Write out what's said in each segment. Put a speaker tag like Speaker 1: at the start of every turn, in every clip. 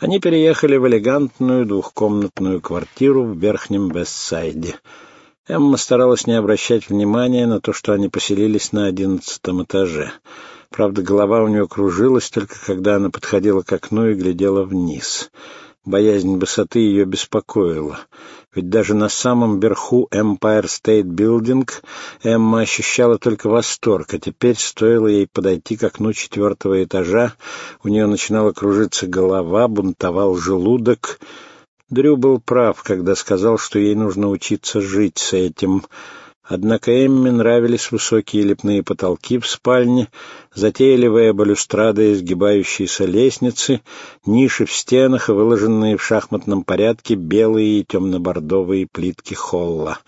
Speaker 1: Они переехали в элегантную двухкомнатную квартиру в Верхнем Вестсайде. Эмма старалась не обращать внимания на то, что они поселились на одиннадцатом этаже. Правда, голова у нее кружилась только когда она подходила к окну и глядела вниз. Боязнь высоты ее беспокоила. Ведь даже на самом верху Empire State Building Эмма ощущала только восторг, а теперь стоило ей подойти к окну четвертого этажа, у нее начинала кружиться голова, бунтовал желудок. Дрю был прав, когда сказал, что ей нужно учиться жить с этим — Однако Эмме нравились высокие лепные потолки в спальне, затейливая балюстрада изгибающиеся лестницы, ниши в стенах и выложенные в шахматном порядке белые и темно-бордовые плитки холла.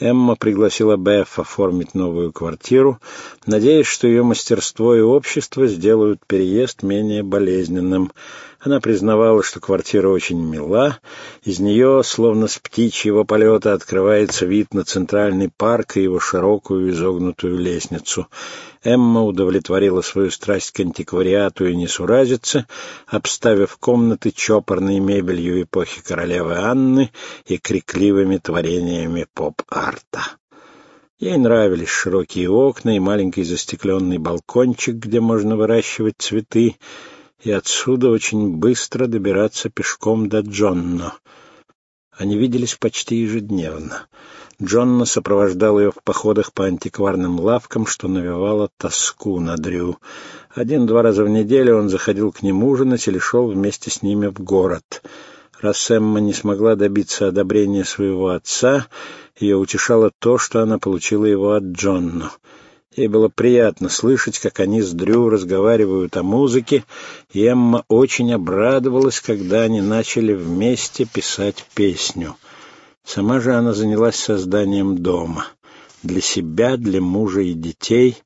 Speaker 1: Эмма пригласила Беф оформить новую квартиру, надеясь, что ее мастерство и общество сделают переезд менее болезненным — она признавала, что квартира очень мила, из нее, словно с птичьего полета, открывается вид на центральный парк и его широкую изогнутую лестницу. Эмма удовлетворила свою страсть к антиквариату и несуразице, обставив комнаты чопорной мебелью эпохи королевы Анны и крикливыми творениями поп-арта. Ей нравились широкие окна и маленький застекленный балкончик, где можно выращивать цветы, и отсюда очень быстро добираться пешком до Джонно. Они виделись почти ежедневно. Джонно сопровождал ее в походах по антикварным лавкам, что навевало тоску на Дрю. Один-два раза в неделю он заходил к ним ужинать или шел вместе с ними в город. Раз Эмма не смогла добиться одобрения своего отца, ее утешало то, что она получила его от Джонно — Ей было приятно слышать, как они с Дрю разговаривают о музыке, и Эмма очень обрадовалась, когда они начали вместе писать песню. Сама же она занялась созданием дома. Для себя, для мужа и детей,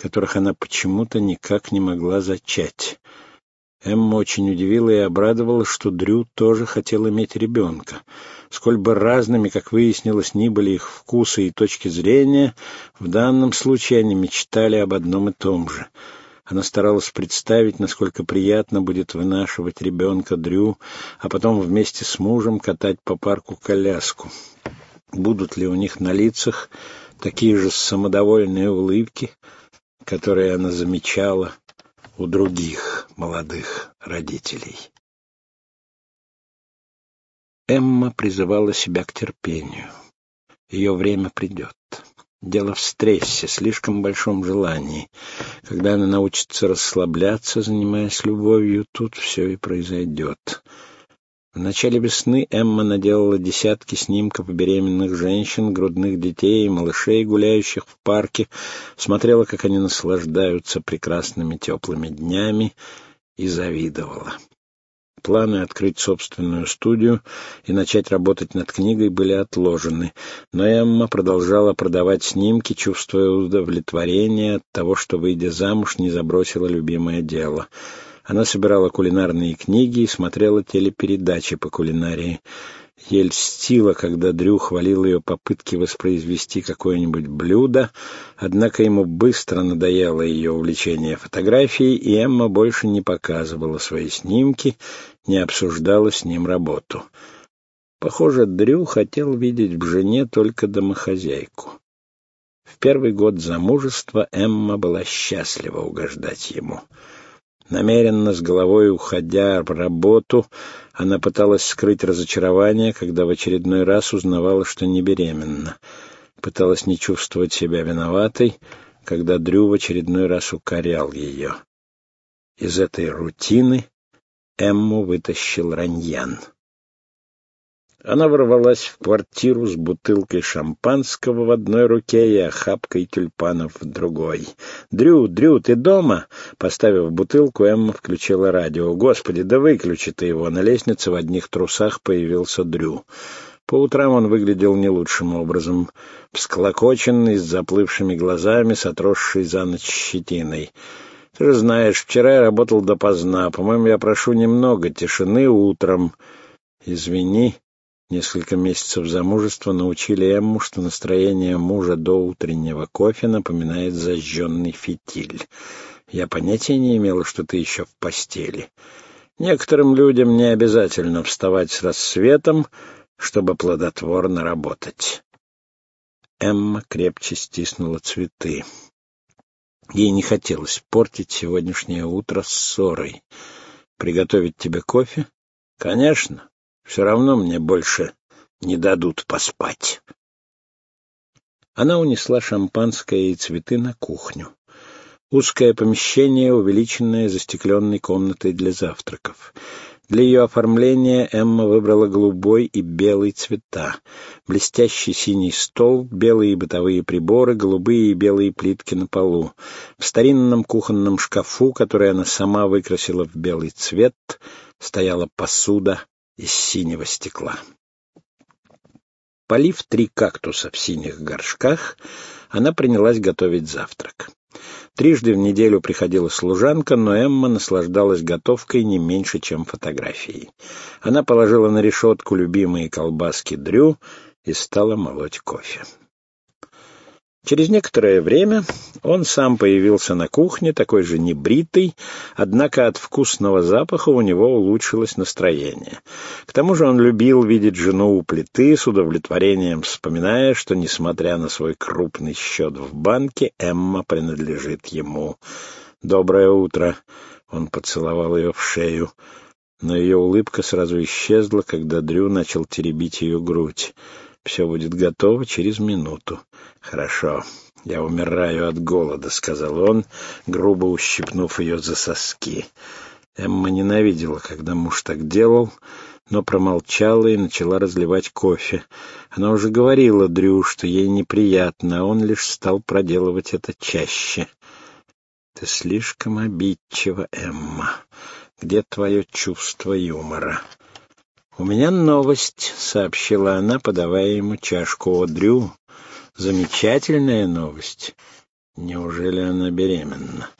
Speaker 1: которых она почему-то никак не могла зачать. Эмма очень удивила и обрадовала, что Дрю тоже хотел иметь ребенка. Сколь бы разными, как выяснилось, ни были их вкусы и точки зрения, в данном случае они мечтали об одном и том же. Она старалась представить, насколько приятно будет вынашивать ребенка Дрю, а потом вместе с мужем катать по парку коляску. Будут ли у них на лицах такие же самодовольные улыбки, которые она замечала у других молодых родителей. Эмма призывала себя к терпению. Ее время придет. Дело в стрессе, слишком большом желании. Когда она научится расслабляться, занимаясь любовью, тут все и произойдет. В начале весны Эмма наделала десятки снимков беременных женщин, грудных детей и малышей, гуляющих в парке, смотрела, как они наслаждаются прекрасными теплыми днями, и завидовала. Планы открыть собственную студию и начать работать над книгой были отложены, но Эмма продолжала продавать снимки, чувствуя удовлетворение от того, что, выйдя замуж, не забросила любимое дело — она собирала кулинарные книги и смотрела телепередачи по кулинарии. Ей льстило, когда Дрю хвалил ее попытки воспроизвести какое-нибудь блюдо, однако ему быстро надоело ее увлечение фотографией, и Эмма больше не показывала свои снимки, не обсуждала с ним работу. Похоже, Дрю хотел видеть в жене только домохозяйку. В первый год замужества Эмма была счастлива угождать ему — Намеренно с головой уходя в работу, она пыталась скрыть разочарование, когда в очередной раз узнавала, что не беременна. Пыталась не чувствовать себя виноватой, когда Дрю в очередной раз укорял ее. Из этой рутины Эмму вытащил Раньян. Она ворвалась в квартиру с бутылкой шампанского в одной руке и охапкой тюльпанов в другой. «Дрю, Дрю, ты дома?» Поставив бутылку, Эмма включила радио. «Господи, да выключи ты его!» На лестнице в одних трусах появился Дрю. По утрам он выглядел не лучшим образом. Всклокоченный, с заплывшими глазами, с отросшей за ночь щетиной. «Ты же знаешь, вчера я работал допоздна. По-моему, я прошу немного тишины утром. Извини». Несколько месяцев замужества научили Эмму, что настроение мужа до утреннего кофе напоминает зажженный фитиль. Я понятия не имела, что ты еще в постели. Некоторым людям не обязательно вставать с рассветом, чтобы плодотворно работать. Эмма крепче стиснула цветы. Ей не хотелось портить сегодняшнее утро ссорой. «Приготовить тебе кофе?» «Конечно. Все равно мне больше не дадут поспать». Она унесла шампанское и цветы на кухню. Узкое помещение, увеличенное застекленной комнатой для завтраков. Для ее оформления Эмма выбрала голубой и белый цвета. Блестящий синий стол, белые бытовые приборы, голубые и белые плитки на полу. В старинном кухонном шкафу, который она сама выкрасила в белый цвет, стояла посуда из синего стекла. Полив три кактуса в синих горшках, она принялась готовить завтрак. Трижды в неделю приходила служанка, но Эмма наслаждалась готовкой не меньше, чем фотографией. Она положила на решетку любимые колбаски Дрю и стала молоть кофе. Через некоторое время он сам появился на кухне, такой же небритый, однако от вкусного запаха у него улучшилось настроение. К тому же он любил видеть жену у плиты, с удовлетворением вспоминая, что, несмотря на свой крупный счет в банке, Эмма принадлежит ему. «Доброе утро!» — он поцеловал ее в шею. Но ее улыбка сразу исчезла, когда Дрю начал теребить ее грудь. Все будет готово через минуту. Хорошо. Я умираю от голода, — сказал он, грубо ущипнув ее за соски. Эмма ненавидела, когда муж так делал, но промолчала и начала разливать кофе. Она уже говорила Дрю, что ей неприятно, а он лишь стал проделывать это чаще. «Ты слишком обидчива, Эмма. Где твое чувство юмора?» «У меня новость», — сообщила она, подавая ему чашку. «О, Дрю, замечательная новость. Неужели она беременна?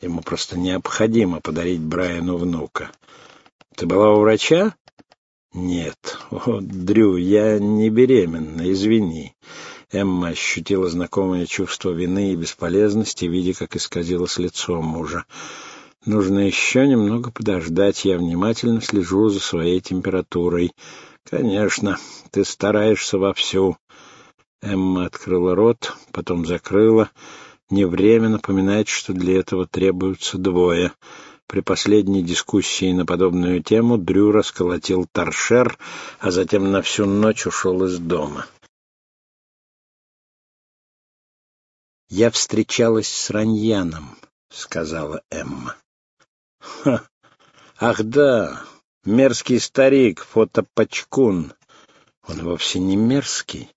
Speaker 1: Ему просто необходимо подарить Брайану внука. Ты была у врача?» «Нет. О, Дрю, я не беременна, извини». Эмма ощутила знакомое чувство вины и бесполезности, видя, как исказилось лицо мужа. Нужно еще немного подождать. Я внимательно слежу за своей температурой. Конечно, ты стараешься вовсю. Эмма открыла рот, потом закрыла. Не время напоминать, что для этого требуются двое. При последней дискуссии на подобную тему Дрю расколотил торшер, а затем на всю ночь ушел из дома. «Я встречалась с Раньяном», — сказала Эмма. Ха! Ах да, мерзкий старик, фотопачкун. Он вовсе не мерзкий.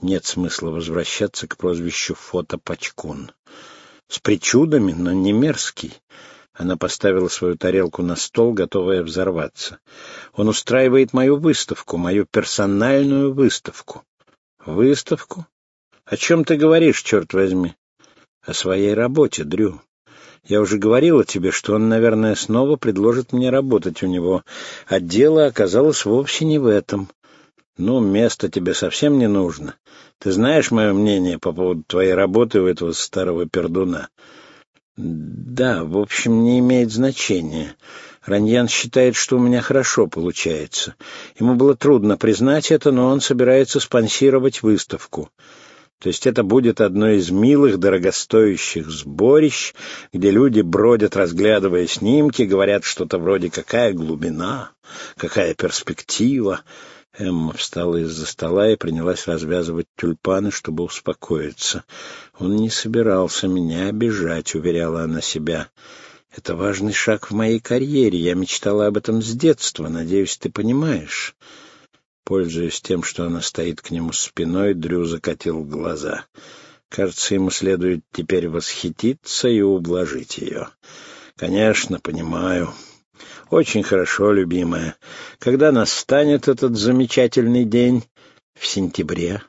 Speaker 1: Нет смысла возвращаться к прозвищу фотопачкун. С причудами, но не мерзкий. Она поставила свою тарелку на стол, готовая взорваться. Он устраивает мою выставку, мою персональную выставку. Выставку? О чем ты говоришь, черт возьми? О своей работе, Дрю. Я уже говорила тебе, что он, наверное, снова предложит мне работать у него, а дело оказалось вовсе не в этом. Ну, место тебе совсем не нужно. Ты знаешь мое мнение по поводу твоей работы у этого старого пердуна? Да, в общем, не имеет значения. Раньян считает, что у меня хорошо получается. Ему было трудно признать это, но он собирается спонсировать выставку. То есть это будет одно из милых, дорогостоящих сборищ, где люди бродят, разглядывая снимки, говорят что-то вроде «какая глубина», «какая перспектива». Эмма встала из-за стола и принялась развязывать тюльпаны, чтобы успокоиться. «Он не собирался меня обижать», — уверяла она себя. «Это важный шаг в моей карьере. Я мечтала об этом с детства. Надеюсь, ты понимаешь». Пользуясь тем, что она стоит к нему спиной, Дрю закатил глаза. Кажется, ему следует теперь восхититься и ублажить ее. «Конечно, понимаю. Очень хорошо, любимая. Когда настанет этот замечательный день? В сентябре.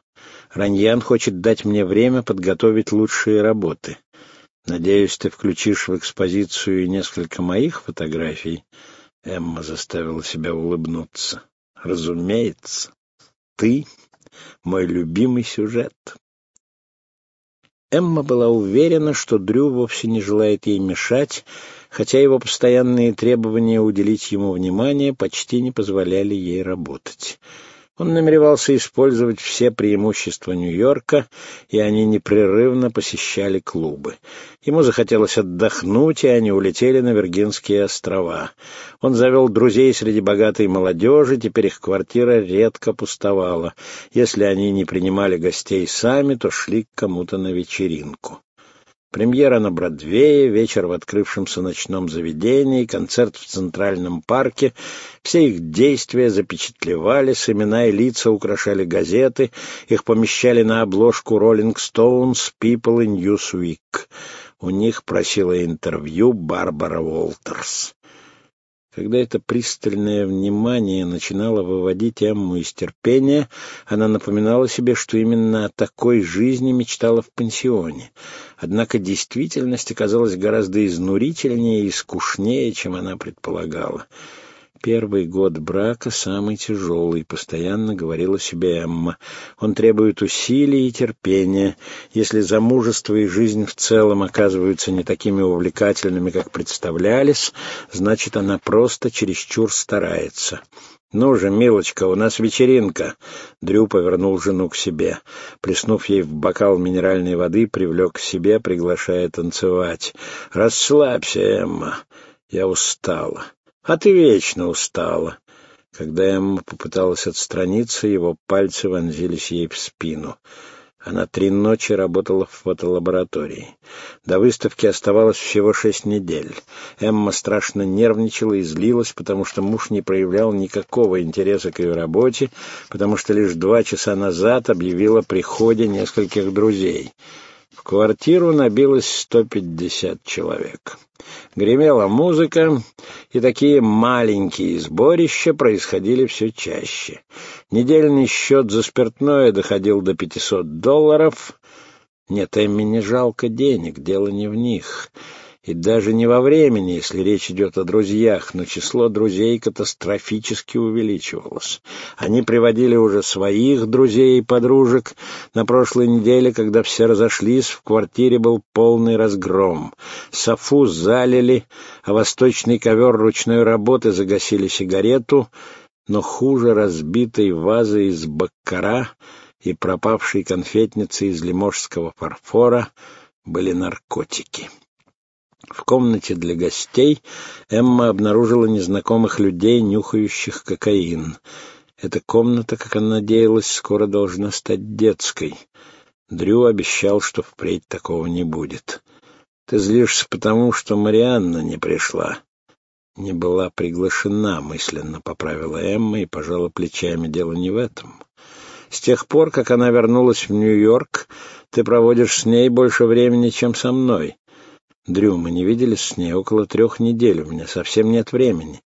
Speaker 1: Раньян хочет дать мне время подготовить лучшие работы. Надеюсь, ты включишь в экспозицию несколько моих фотографий?» Эмма заставила себя улыбнуться. Разумеется, ты — мой любимый сюжет. Эмма была уверена, что Дрю вовсе не желает ей мешать, хотя его постоянные требования уделить ему внимание почти не позволяли ей работать. Он намеревался использовать все преимущества Нью-Йорка, и они непрерывно посещали клубы. Ему захотелось отдохнуть, и они улетели на Виргинские острова. Он завел друзей среди богатой молодежи, теперь их квартира редко пустовала. Если они не принимали гостей сами, то шли к кому-то на вечеринку. Премьера на Бродвее, вечер в открывшемся ночном заведении, концерт в Центральном парке. Все их действия запечатлевались, имена и лица украшали газеты, их помещали на обложку Rolling Stones, People и Newsweek. У них просила интервью Барбара Уолтерс. Когда это пристальное внимание начинало выводить Эмму из терпения, она напоминала себе, что именно о такой жизни мечтала в пансионе. Однако действительность оказалась гораздо изнурительнее и скучнее, чем она предполагала. Первый год брака самый тяжелый, постоянно говорила себе Эмма. Он требует усилий и терпения. Если замужество и жизнь в целом оказываются не такими увлекательными, как представлялись, значит, она просто чересчур старается. «Ну же, милочка, у нас вечеринка!» Дрю повернул жену к себе. Плеснув ей в бокал минеральной воды, привлек к себе, приглашая танцевать. «Расслабься, Эмма. Я устала». А ты вечно устала. Когда Эмма попыталась отстраниться, его пальцы вонзились ей в спину. Она три ночи работала в фотолаборатории. До выставки оставалось всего шесть недель. Эмма страшно нервничала и злилась, потому что муж не проявлял никакого интереса к ее работе, потому что лишь два часа назад объявил о приходе нескольких друзей. В квартиру набилось сто пятьдесят человек. Гремела музыка, и такие маленькие сборища происходили все чаще. Недельный счет за спиртное доходил до пятисот долларов. Нет, Эмми не жалко денег, дело не в них. И даже не во времени, если речь идет о друзьях, но число друзей катастрофически увеличивалось. Они приводили уже своих друзей и подружек. На прошлой неделе, когда все разошлись, в квартире был полный разгром. Софу залили, а восточный ковер ручной работы загасили сигарету, но хуже разбитой вазы из баккара и пропавшей конфетницы из лиможского фарфора были наркотики. В комнате для гостей Эмма обнаружила незнакомых людей, нюхающих кокаин. Эта комната, как она надеялась, скоро должна стать детской. Дрю обещал, что впредь такого не будет. «Ты злишься потому, что Марианна не пришла». «Не была приглашена», — мысленно поправила Эмма и пожала плечами. «Дело не в этом. С тех пор, как она вернулась в Нью-Йорк, ты проводишь с ней больше времени, чем со мной. Дрю, мы не виделись с ней около трех недель, у меня совсем нет времени.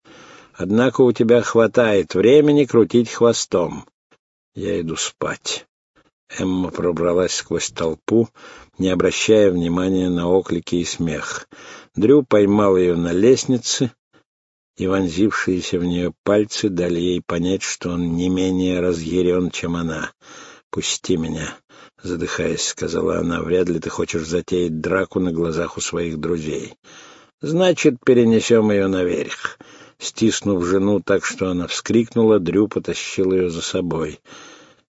Speaker 1: Однако у тебя хватает времени крутить хвостом. Я иду спать. Эмма пробралась сквозь толпу, не обращая внимания на оклики и смех. Дрю поймал ее на лестнице, и вонзившиеся в нее пальцы дали ей понять, что он не менее разъярен, чем она. «Пусти меня задыхаясь, сказала она, вряд ли ты хочешь затеять драку на глазах у своих друзей. Значит, перенесем ее наверх. Стиснув жену так, что она вскрикнула, Дрю потащил ее за собой.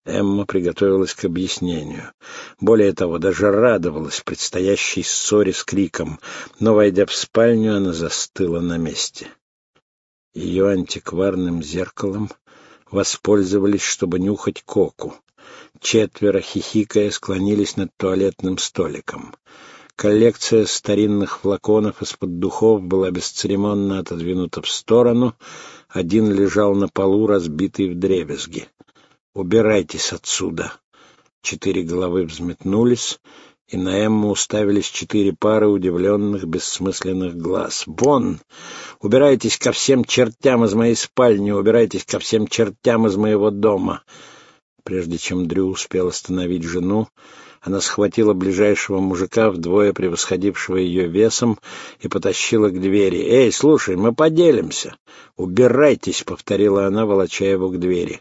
Speaker 1: Эмма приготовилась к объяснению. Более того, даже радовалась предстоящей ссоре с криком, но, войдя в спальню, она застыла на месте. Ее антикварным зеркалом воспользовались, чтобы нюхать коку. Четверо, хихикая, склонились над туалетным столиком. Коллекция старинных флаконов из-под духов была бесцеремонно отодвинута в сторону. Один лежал на полу, разбитый вдребезги. «Убирайтесь отсюда!» Четыре головы взметнулись, и на Эмму уставились четыре пары удивленных, бессмысленных глаз. «Вон! Убирайтесь ко всем чертям из моей спальни! Убирайтесь ко всем чертям из моего дома!» Прежде чем Дрю успел остановить жену, она схватила ближайшего мужика, вдвое превосходившего ее весом, и потащила к двери. «Эй, слушай, мы поделимся!» «Убирайтесь!» — повторила она, волоча его к двери.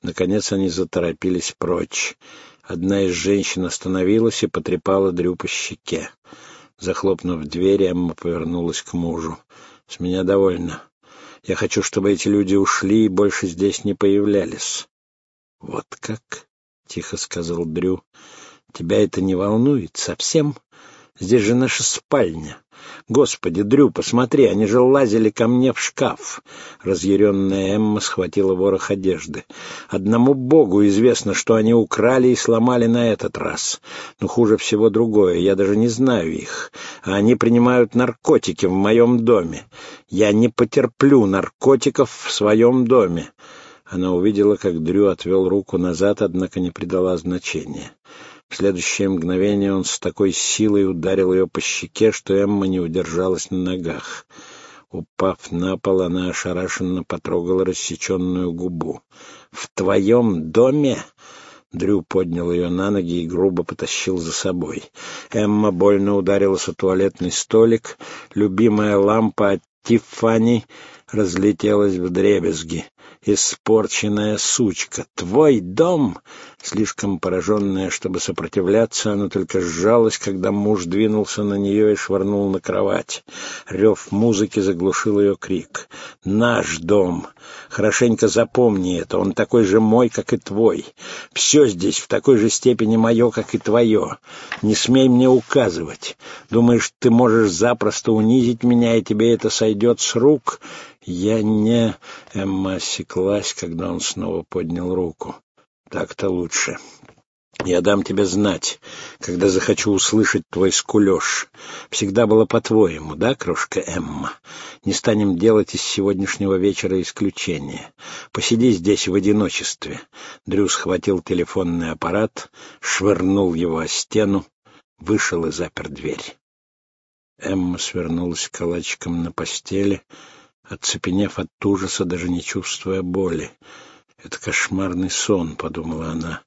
Speaker 1: Наконец они заторопились прочь. Одна из женщин остановилась и потрепала Дрю по щеке. Захлопнув дверь, Эмма повернулась к мужу. «С меня довольно. Я хочу, чтобы эти люди ушли и больше здесь не появлялись». «Вот как?» — тихо сказал Дрю. «Тебя это не волнует совсем? Здесь же наша спальня. Господи, Дрю, посмотри, они же лазили ко мне в шкаф. Разъяренная Эмма схватила ворох одежды. Одному Богу известно, что они украли и сломали на этот раз. Но хуже всего другое, я даже не знаю их. А они принимают наркотики в моем доме. Я не потерплю наркотиков в своем доме. Она увидела, как Дрю отвел руку назад, однако не придала значения. В следующее мгновение он с такой силой ударил ее по щеке, что Эмма не удержалась на ногах. Упав на пол, она ошарашенно потрогала рассеченную губу. «В твоем доме?» Дрю поднял ее на ноги и грубо потащил за собой. Эмма больно ударилась о туалетный столик. Любимая лампа от Тиффани разлетелась в дребезги испорченная сучка! Твой дом!» Слишком пораженная, чтобы сопротивляться, она только сжалась, когда муж двинулся на нее и швырнул на кровать. Рев музыки заглушил ее крик. «Наш дом! Хорошенько запомни это, он такой же мой, как и твой. Все здесь в такой же степени мое, как и твое. Не смей мне указывать. Думаешь, ты можешь запросто унизить меня, и тебе это сойдет с рук?» «Я не...» — Эмма осеклась, когда он снова поднял руку. «Так-то лучше. Я дам тебе знать, когда захочу услышать твой скулеж. Всегда было по-твоему, да, крошка Эмма? Не станем делать из сегодняшнего вечера исключение. Посиди здесь в одиночестве». Дрю схватил телефонный аппарат, швырнул его о стену, вышел и запер дверь. Эмма свернулась калачиком на постели, — оцепенев от ужаса, даже не чувствуя боли. «Это кошмарный сон», — подумала она.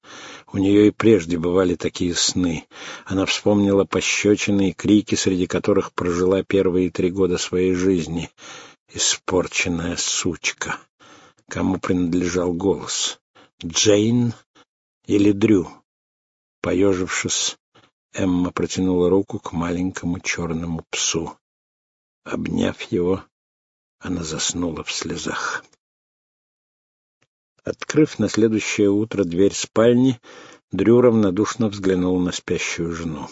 Speaker 1: У нее и прежде бывали такие сны. Она вспомнила пощечины и крики, среди которых прожила первые три года своей жизни. Испорченная сучка. Кому принадлежал голос? Джейн или Дрю? Поежившись, Эмма протянула руку к маленькому черному псу. Обняв его, она заснула в слезах. Открыв на следующее утро дверь спальни, Дрю равнодушно взглянул на спящую жену.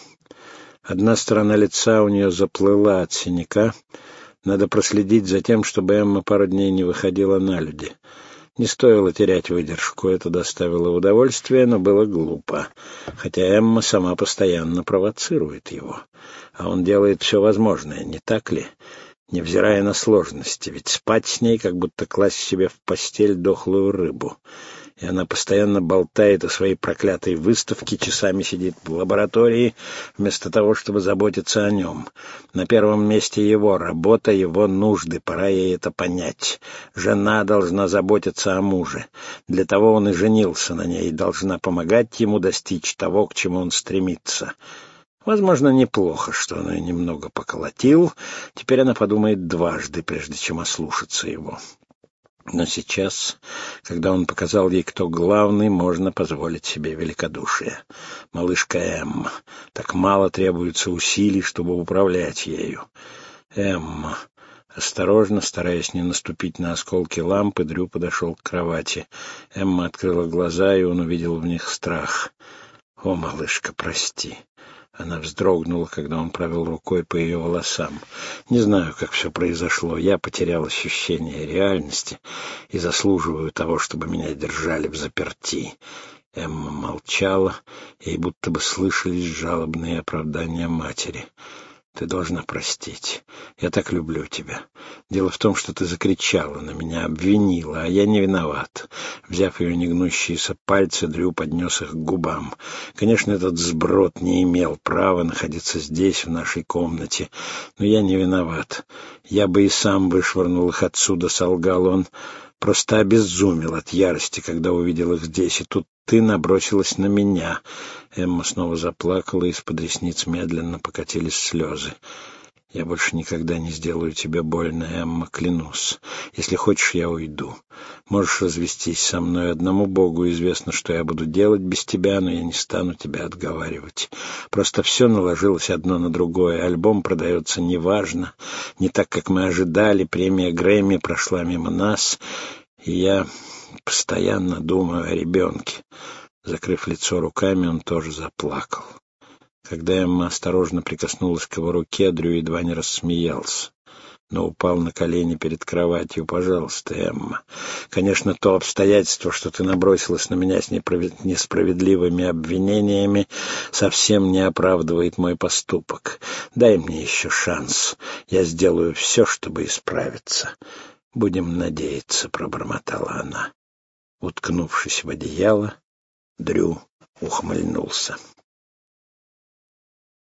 Speaker 1: Одна сторона лица у нее заплыла от синяка. Надо проследить за тем, чтобы Эмма пару дней не выходила на люди. Не стоило терять выдержку, это доставило удовольствие, но было глупо. Хотя Эмма сама постоянно провоцирует его. А он делает все возможное, не так ли? Невзирая на сложности, ведь спать с ней, как будто класть себе в постель дохлую рыбу. И она постоянно болтает о своей проклятой выставке, часами сидит в лаборатории, вместо того, чтобы заботиться о нем. На первом месте его работа, его нужды, пора ей это понять. Жена должна заботиться о муже. Для того он и женился на ней, должна помогать ему достичь того, к чему он стремится. Возможно, неплохо, что он ее немного поколотил. Теперь она подумает дважды, прежде чем ослушаться его. Но сейчас, когда он показал ей, кто главный, можно позволить себе великодушие. Малышка Эмма. Так мало требуется усилий, чтобы управлять ею. Эмма. Осторожно, стараясь не наступить на осколки лампы, Дрю подошел к кровати. Эмма открыла глаза, и он увидел в них страх. «О, малышка, прости!» Она вздрогнула, когда он провел рукой по ее волосам. Не знаю, как все произошло. Я потерял ощущение реальности и заслуживаю того, чтобы меня держали в заперти. Эмма молчала, ей будто бы слышались жалобные оправдания матери. Ты должна простить. Я так люблю тебя. Дело в том, что ты закричала на меня, обвинила, а я не виноват. Взяв ее негнущиеся пальцы, Дрю поднес их к губам. Конечно, этот сброд не имел права находиться здесь, в нашей комнате, но я не виноват. Я бы и сам вышвырнул их отсюда, солгал он. Просто обезумел от ярости, когда увидел их здесь, и тут ты набросилась на меня. Эмма снова заплакала, из-под ресниц медленно покатились слезы. «Я больше никогда не сделаю тебе больно, Эмма, клянусь. Если хочешь, я уйду. Можешь развестись со мной. Одному Богу известно, что я буду делать без тебя, но я не стану тебя отговаривать. Просто все наложилось одно на другое. Альбом продается неважно, не так, как мы ожидали. Премия Грэмми прошла мимо нас, и я постоянно думаю о ребенке. Закрыв лицо руками, он тоже заплакал. Когда Эмма осторожно прикоснулась к его руке, Дрю едва не рассмеялся но упал на колени перед кроватью. «Пожалуйста, Эмма. Конечно, то обстоятельство, что ты набросилась на меня с несправедливыми обвинениями, совсем не оправдывает мой поступок. Дай мне еще шанс. Я сделаю все, чтобы исправиться. Будем надеяться», — пробормотала она. Уткнувшись в одеяло, Дрю ухмыльнулся.